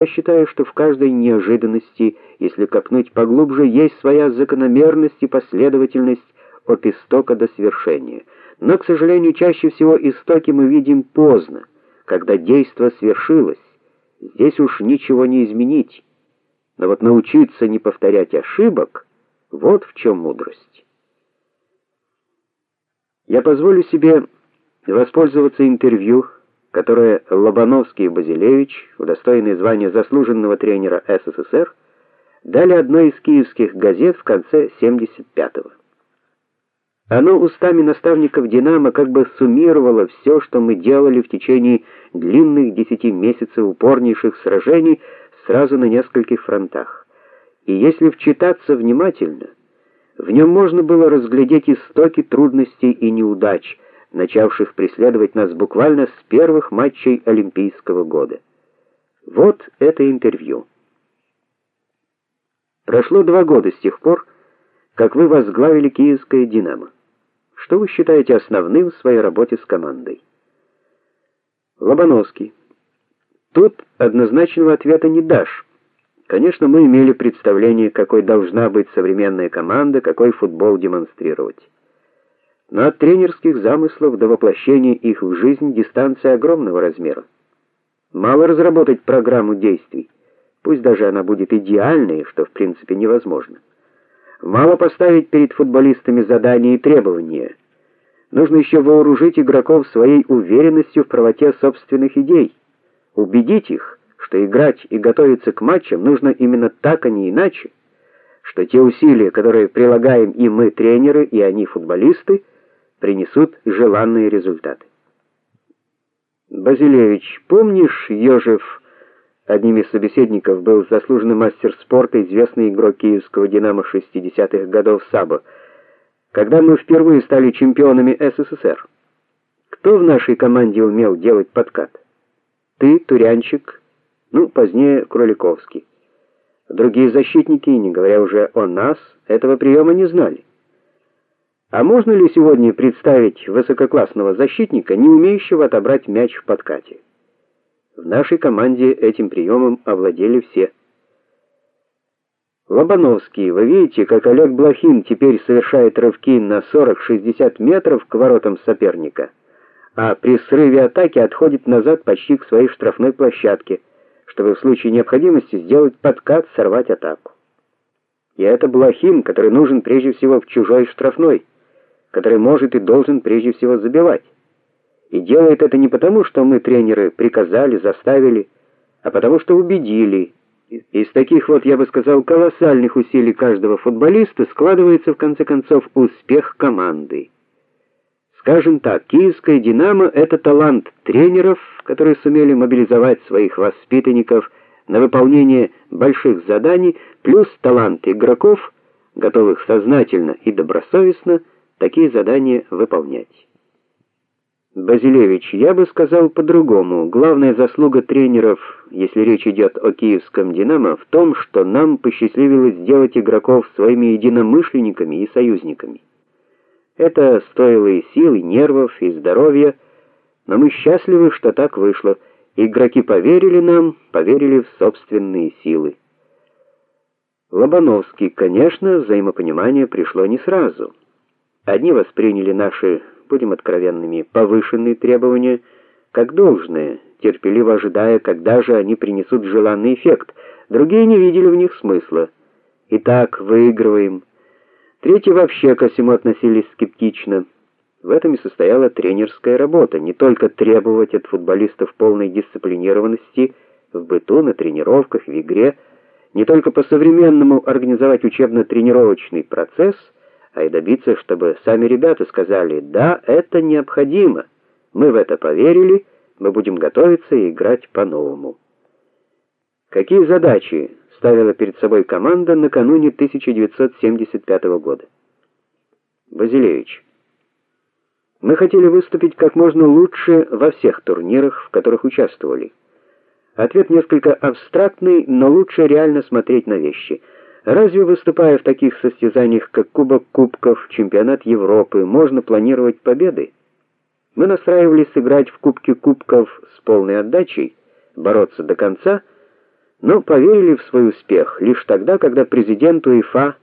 Я считаю, что в каждой неожиданности, если копнуть поглубже, есть своя закономерность и последовательность от истока до свершения. Но, к сожалению, чаще всего истоки мы видим поздно, когда действо свершилось. Здесь уж ничего не изменить. Но вот научиться не повторять ошибок вот в чем мудрость. Я позволю себе воспользоваться интервью которое Лобановский и Базилевич, удостоенные звания заслуженного тренера СССР, дали одной из киевских газет в конце 75-го. Оно устами наставников Динамо как бы суммировало все, что мы делали в течение длинных десяти месяцев упорнейших сражений сразу на нескольких фронтах. И если вчитаться внимательно, в нем можно было разглядеть истоки трудностей и неудач начавших преследовать нас буквально с первых матчей Олимпийского года. Вот это интервью. Прошло два года с тех пор, как вы возглавили Киевское Динамо. Что вы считаете основным в своей работе с командой? Лобановский. Тут однозначного ответа не дашь. Конечно, мы имели представление, какой должна быть современная команда, какой футбол демонстрировать. Но от тренерских замыслов до воплощения их в жизнь дистанция огромного размера. Мало разработать программу действий, пусть даже она будет идеальной, что в принципе невозможно. Мало поставить перед футболистами задания и требования. Нужно еще вооружить игроков своей уверенностью в правоте собственных идей, убедить их, что играть и готовиться к матчам нужно именно так, а не иначе, что те усилия, которые прилагаем и мы, тренеры, и они, футболисты, принесут желанные результаты. Базилевич, помнишь, Ёжев, одним из собеседников был заслуженный мастер спорта, известный игрок киевского Динамо 60-х годов Саба. Когда мы впервые стали чемпионами СССР, кто в нашей команде умел делать подкат? Ты, Турянчик, ну, позднее Кроликовский. Другие защитники, не говоря уже о нас, этого приема не знали. А можно ли сегодня представить высококлассного защитника, не умеющего отобрать мяч в подкате? В нашей команде этим приемом овладели все. Лобановский, вы видите, как Олег Блохин теперь совершает рывки на 40-60 метров к воротам соперника, а при срыве атаки отходит назад почти к своей штрафной площадке, чтобы в случае необходимости сделать подкат, сорвать атаку. И это Блохин, который нужен прежде всего в чужой штрафной который может и должен прежде всего забивать. И делает это не потому, что мы тренеры приказали, заставили, а потому что убедили. Из таких вот, я бы сказал, колоссальных усилий каждого футболиста складывается в конце концов успех команды. Скажем так, Киевская Динамо это талант тренеров, которые сумели мобилизовать своих воспитанников на выполнение больших заданий, плюс талант игроков, готовых сознательно и добросовестно такие задания выполнять. Базилевич, я бы сказал по-другому. Главная заслуга тренеров, если речь идет о киевском Динамо, в том, что нам посчастливилось сделать игроков своими единомышленниками и союзниками. Это стоило и сил, и нервов, и здоровья, но мы счастливы, что так вышло. Игроки поверили нам, поверили в собственные силы. Лобановский, конечно, взаимопонимание пришло не сразу. Одни восприняли наши, будем откровенными, повышенные требования как должное, терпеливо ожидая, когда же они принесут желанный эффект. Другие не видели в них смысла. Итак, выигрываем. Третьи вообще ко всему относились скептично. В этом и состояла тренерская работа, не только требовать от футболистов полной дисциплинированности в быту, на тренировках, в игре, не только по-современному организовать учебно-тренировочный процесс, а и добиться, чтобы сами ребята сказали: "Да, это необходимо. Мы в это поверили, мы будем готовиться и играть по-новому". Какие задачи ставила перед собой команда накануне 1975 года? Базилевич. Мы хотели выступить как можно лучше во всех турнирах, в которых участвовали. Ответ несколько абстрактный, но лучше реально смотреть на вещи. Разве выступая в таких состязаниях, как Кубок Кубков, Чемпионат Европы, можно планировать победы? Мы настраивались сыграть в Кубке Кубков с полной отдачей, бороться до конца, но поверили в свой успех лишь тогда, когда президент УЕФА